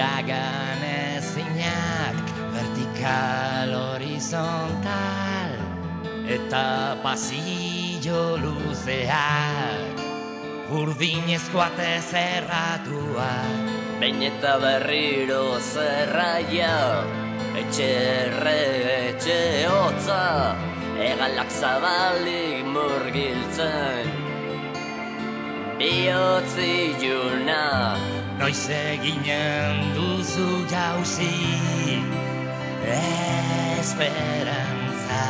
iragan ezinak vertikal horizontal eta pasillo luzeak urdinezko ate zerratua. Behin eta berriro zerraia Etxerre, etxe hotza Egalak zabalik murgiltzen. Biotzi juna Noiz eginen duzu jauzi Esperantza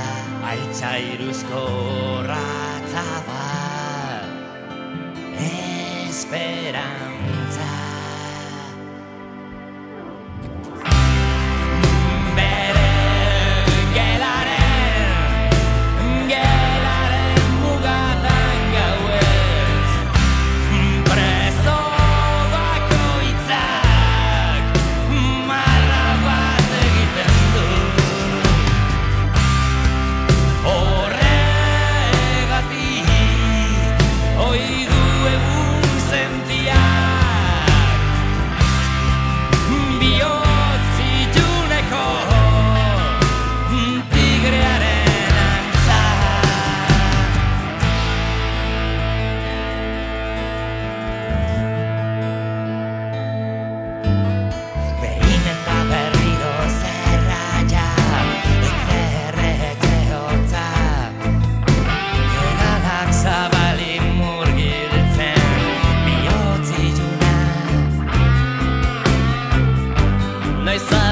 Altzairuzko ratza bat Esperantza ないさ